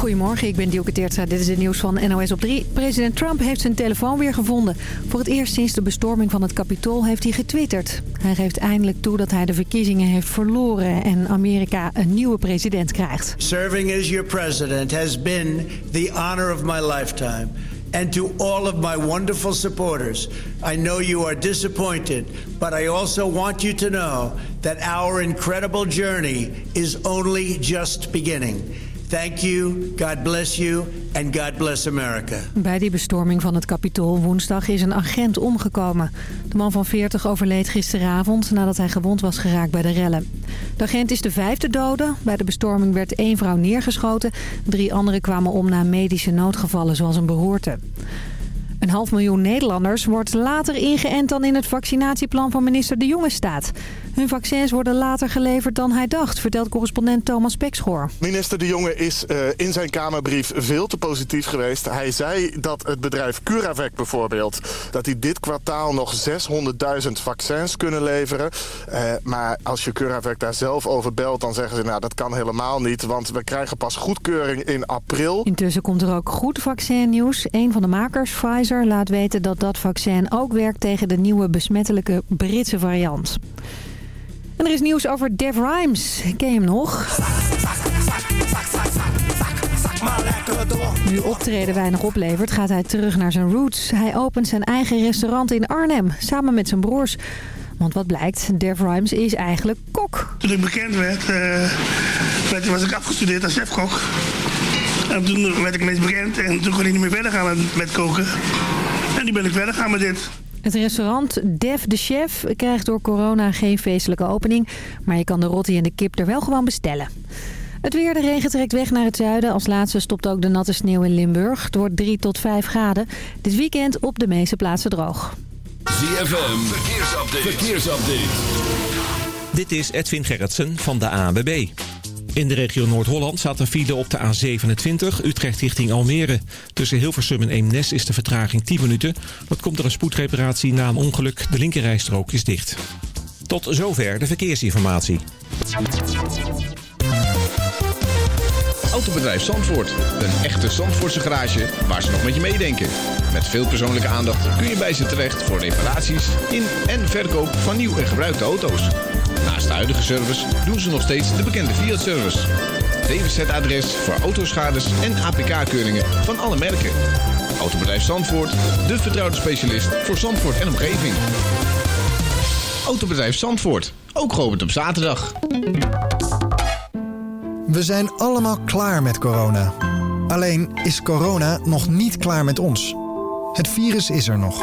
Goedemorgen, ik ben Dielke Teertstra. Dit is het nieuws van NOS op 3. President Trump heeft zijn telefoon weer gevonden. Voor het eerst sinds de bestorming van het Capitool heeft hij getwitterd. Hij geeft eindelijk toe dat hij de verkiezingen heeft verloren... en Amerika een nieuwe president krijgt. Serving as your president has been the honor of my lifetime. And to all of my wonderful supporters, I know you are disappointed, but I also want you to know that our incredible journey is only just beginning. Thank you, God bless you, and God bless America. Bij die bestorming van het Capitool woensdag is een agent omgekomen. De man van 40 overleed gisteravond nadat hij gewond was geraakt bij de rellen. De agent is de vijfde dode. Bij de bestorming werd één vrouw neergeschoten. Drie anderen kwamen om na medische noodgevallen zoals een beroerte. Een half miljoen Nederlanders wordt later ingeënt dan in het vaccinatieplan van minister De Jonge staat. Hun vaccins worden later geleverd dan hij dacht, vertelt correspondent Thomas Pekschoor. Minister De Jonge is uh, in zijn Kamerbrief veel te positief geweest. Hij zei dat het bedrijf CuraVac bijvoorbeeld, dat hij dit kwartaal nog 600.000 vaccins kunnen leveren. Uh, maar als je CuraVac daar zelf over belt, dan zeggen ze nou dat kan helemaal niet, want we krijgen pas goedkeuring in april. Intussen komt er ook goed vaccinnieuws. Een van de makers, Pfizer, laat weten dat dat vaccin ook werkt tegen de nieuwe besmettelijke Britse variant. En er is nieuws over Dev Rhymes. Ken je hem nog? Nu optreden weinig oplevert, gaat hij terug naar zijn roots. Hij opent zijn eigen restaurant in Arnhem, samen met zijn broers. Want wat blijkt, Dev Rhymes is eigenlijk kok. Toen ik bekend werd, uh, was ik afgestudeerd als chefkok. En toen werd ik ineens bekend en toen kon ik niet meer verder gaan met, met koken. En nu ben ik verder gaan met dit. Het restaurant Def de Chef krijgt door corona geen feestelijke opening. Maar je kan de rotti en de kip er wel gewoon bestellen. Het weer, de regen trekt weg naar het zuiden. Als laatste stopt ook de natte sneeuw in Limburg. Het wordt 3 tot 5 graden. Dit weekend op de meeste plaatsen droog. ZFM, verkeersupdate. verkeersupdate. Dit is Edwin Gerritsen van de ANWB. In de regio Noord-Holland staat een file op de A27, Utrecht richting Almere. Tussen Hilversum en Eemnes is de vertraging 10 minuten. Dat komt door een spoedreparatie na een ongeluk. De linkerrijstrook is dicht. Tot zover de verkeersinformatie. Autobedrijf Zandvoort. Een echte Zandvoortse garage waar ze nog met je meedenken. Met veel persoonlijke aandacht kun je bij ze terecht voor reparaties in en verkoop van nieuw en gebruikte auto's. Naast de huidige service doen ze nog steeds de bekende Fiat-service. DWZ-adres voor autoschades en APK-keuringen van alle merken. Autobedrijf Zandvoort, de vertrouwde specialist voor Zandvoort en omgeving. Autobedrijf Zandvoort, ook geopend op zaterdag. We zijn allemaal klaar met corona. Alleen is corona nog niet klaar met ons. Het virus is er nog.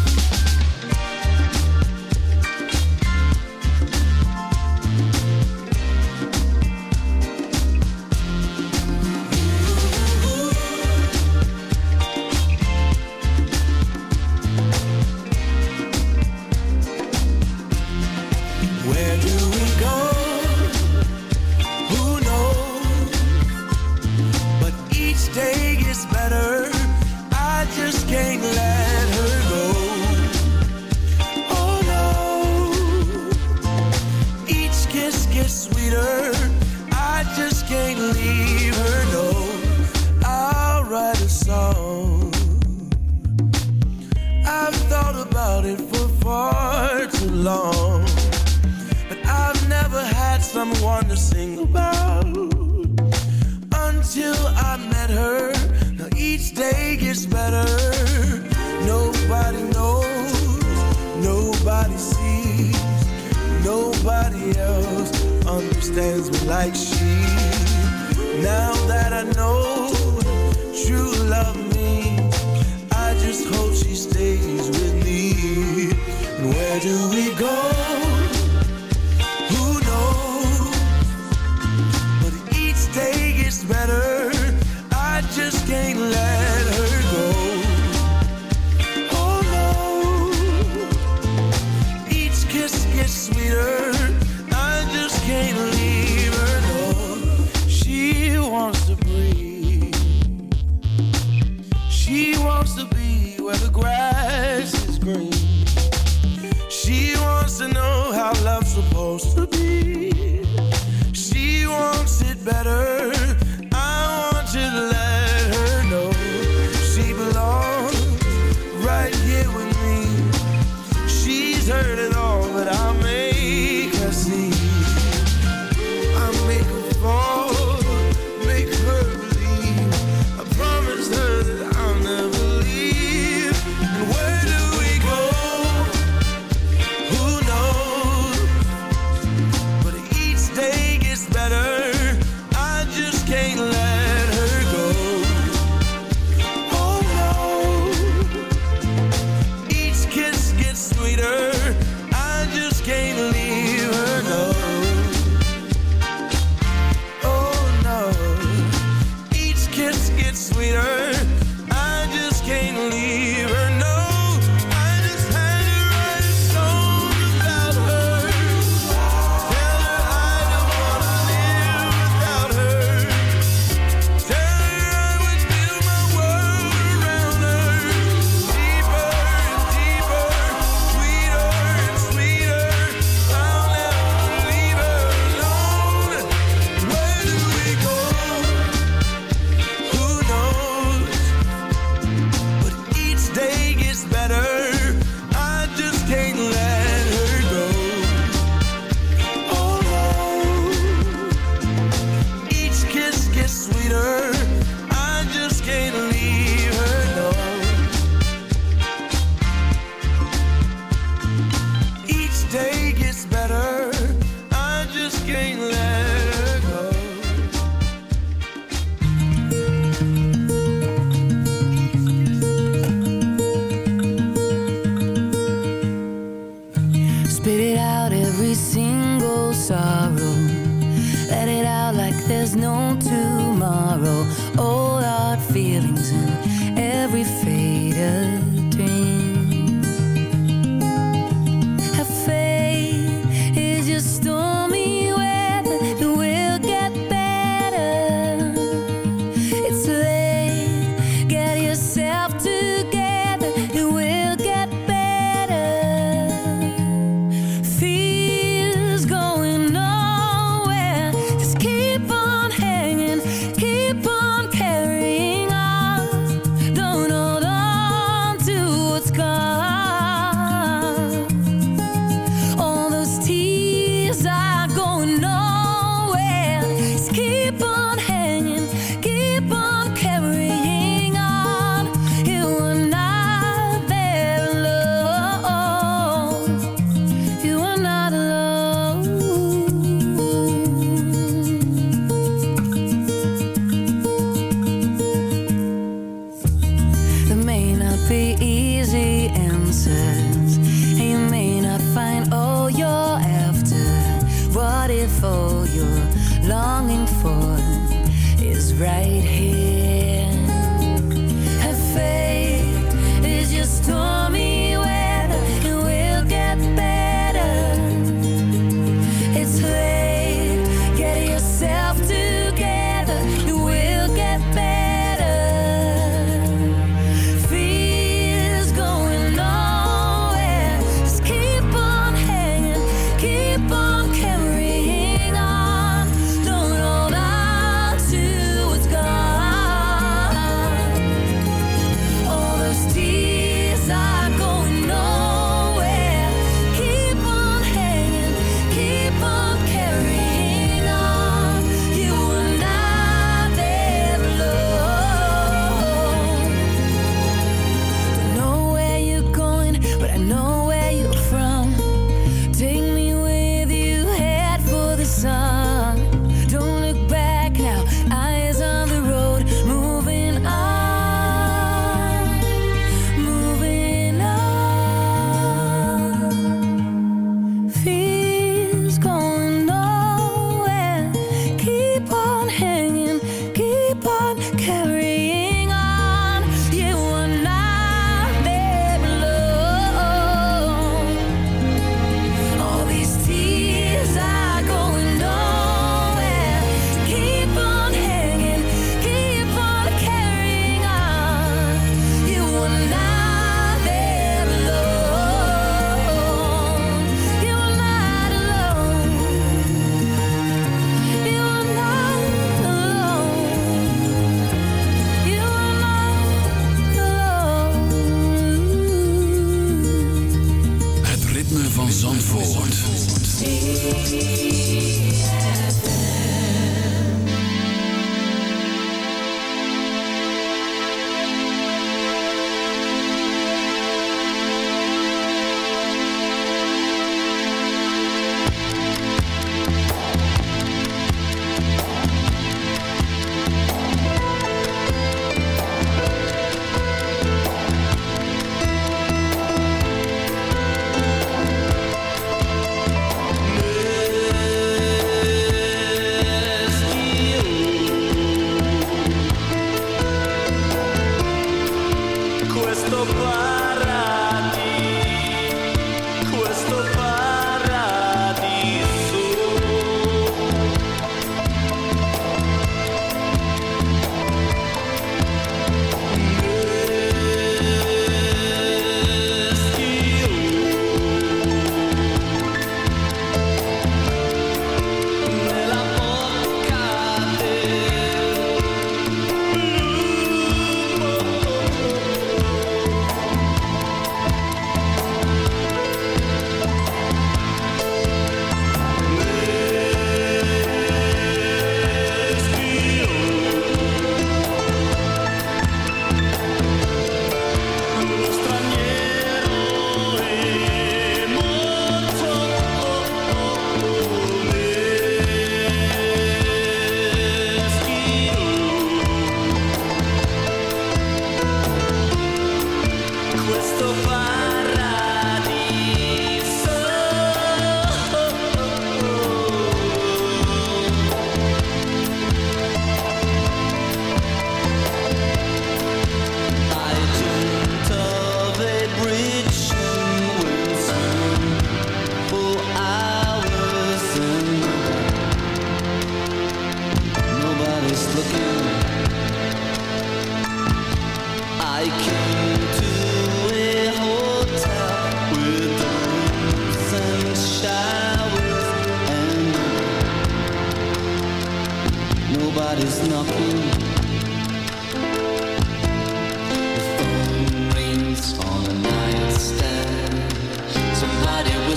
All our feelings in every faded dream.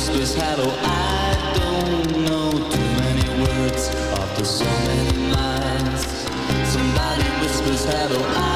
whispers hello. I don't know too many words after so many lines. Somebody whispers hello. I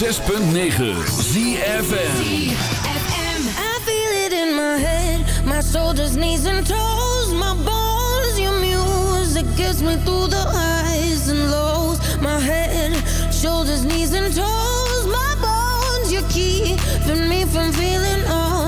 6.9 ZFM I feel it in My head. My shoulders, knees and toes. My bones, your music Gets me through the highs and lows. My head, shoulders, knees and toes. My bones, your key keeping me from feeling all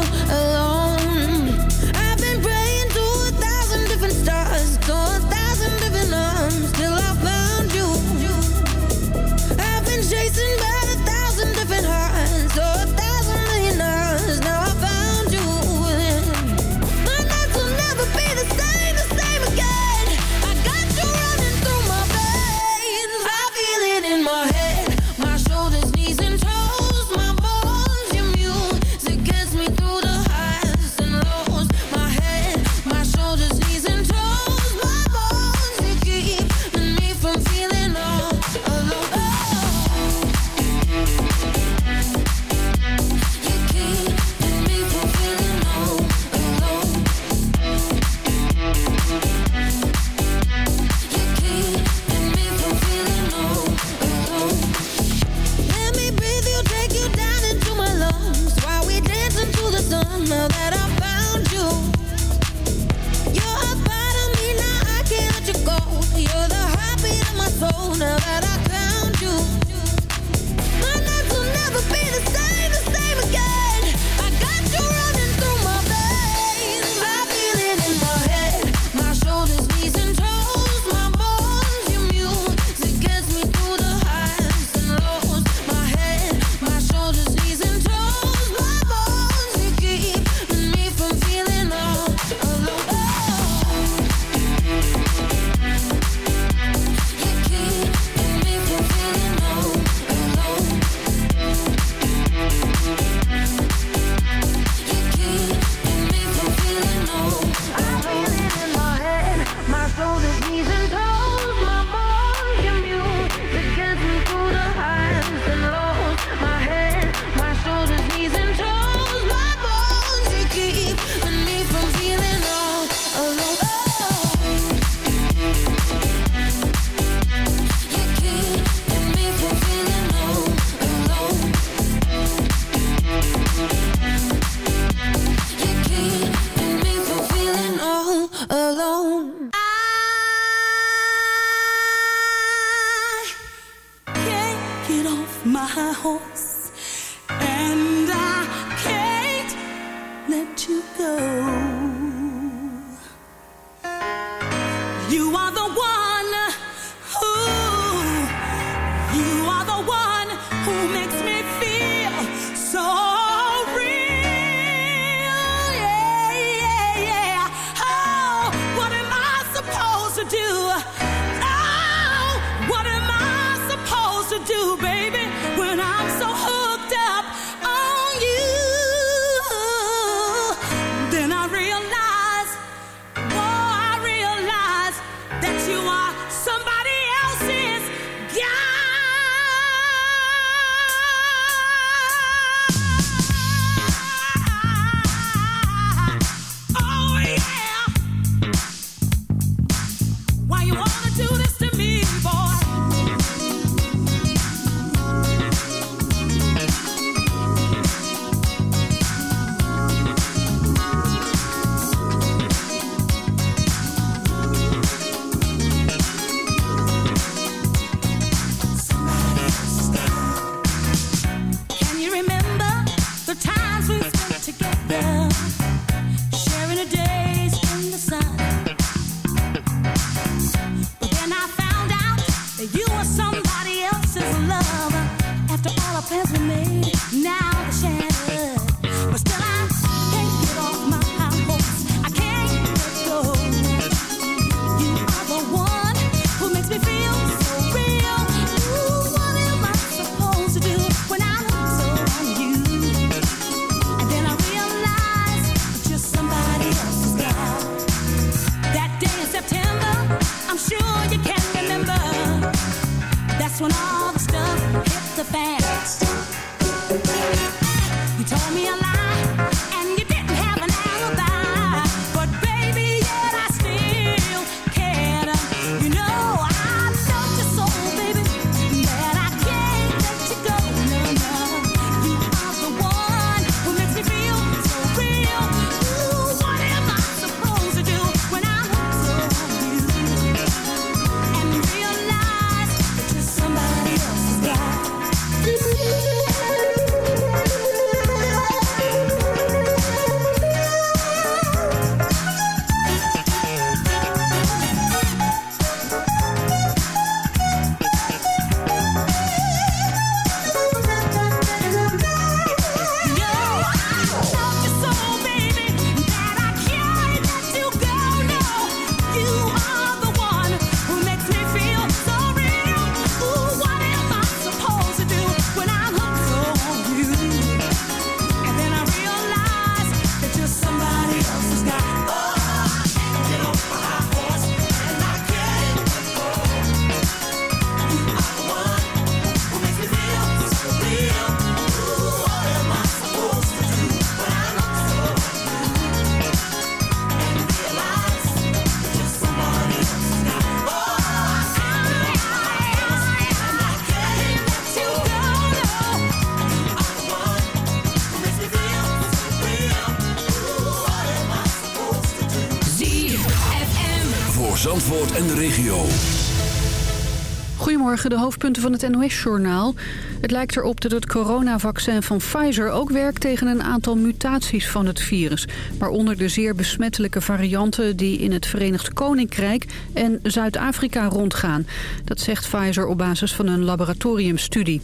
De hoofdpunten van het NOS-journaal. Het lijkt erop dat het coronavaccin van Pfizer ook werkt tegen een aantal mutaties van het virus. Waaronder de zeer besmettelijke varianten die in het Verenigd Koninkrijk en Zuid-Afrika rondgaan. Dat zegt Pfizer op basis van een laboratoriumstudie.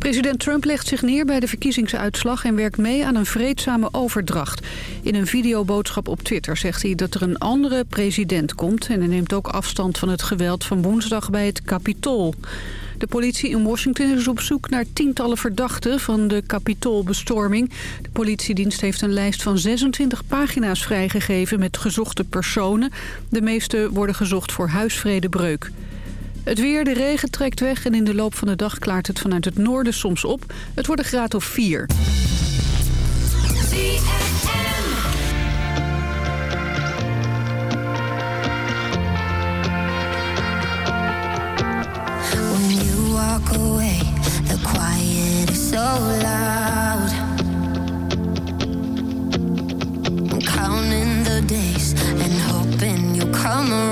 President Trump legt zich neer bij de verkiezingsuitslag en werkt mee aan een vreedzame overdracht. In een videoboodschap op Twitter zegt hij dat er een andere president komt... en hij neemt ook afstand van het geweld van woensdag bij het Capitool. De politie in Washington is op zoek naar tientallen verdachten van de Capitoolbestorming. De politiedienst heeft een lijst van 26 pagina's vrijgegeven met gezochte personen. De meeste worden gezocht voor huisvredebreuk. Het weer, de regen trekt weg en in de loop van de dag klaart het vanuit het noorden soms op. Het wordt een graad of 4. When you walk away, the quiet is so loud. I'm counting the days and hoping you'll come.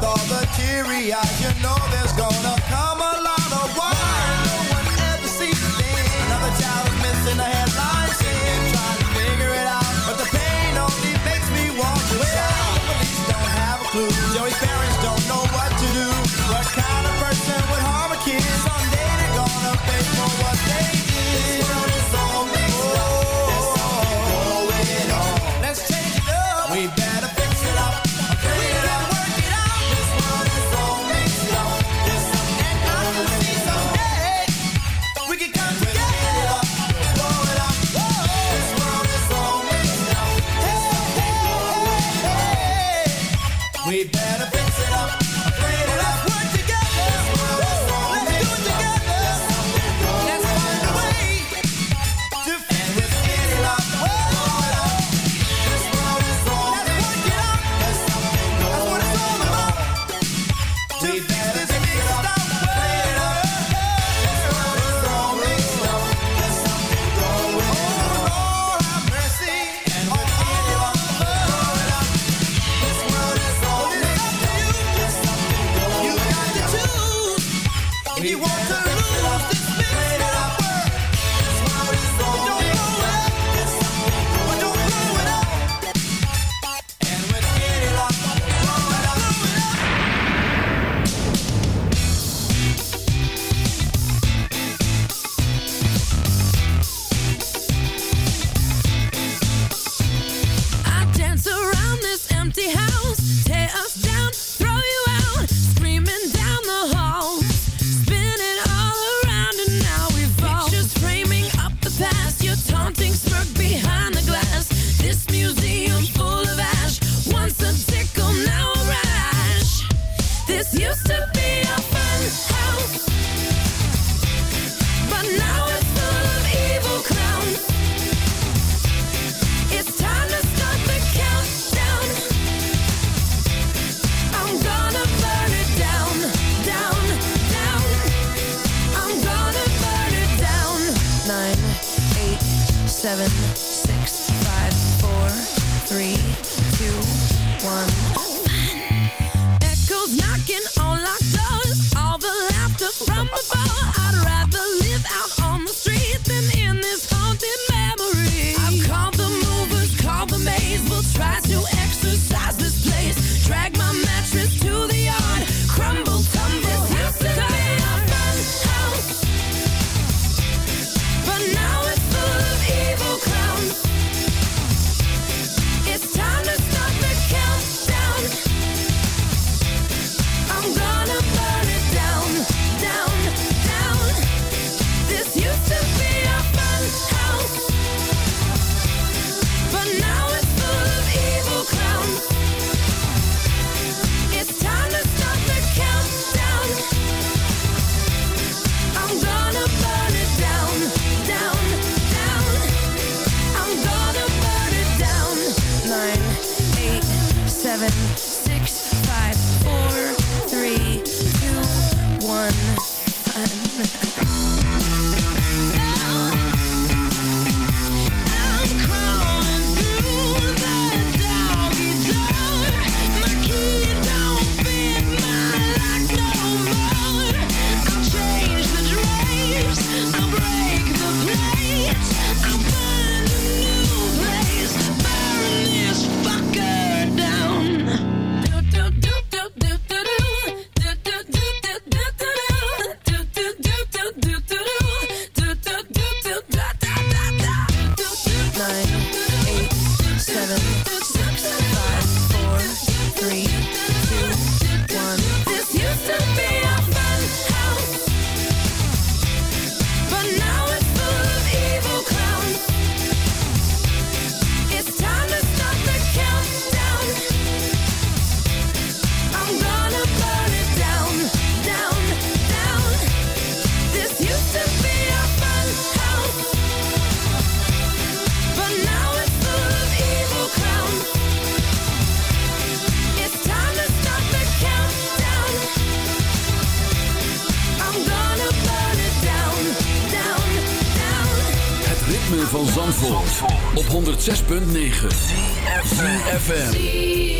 with all the teary eyes, you know there's gonna come a lot of why no one ever sees a thing. Another child is missing a headline scene, trying to figure it out, but the pain only makes me want to shout. Police don't have a clue. Joey's parents ZFM.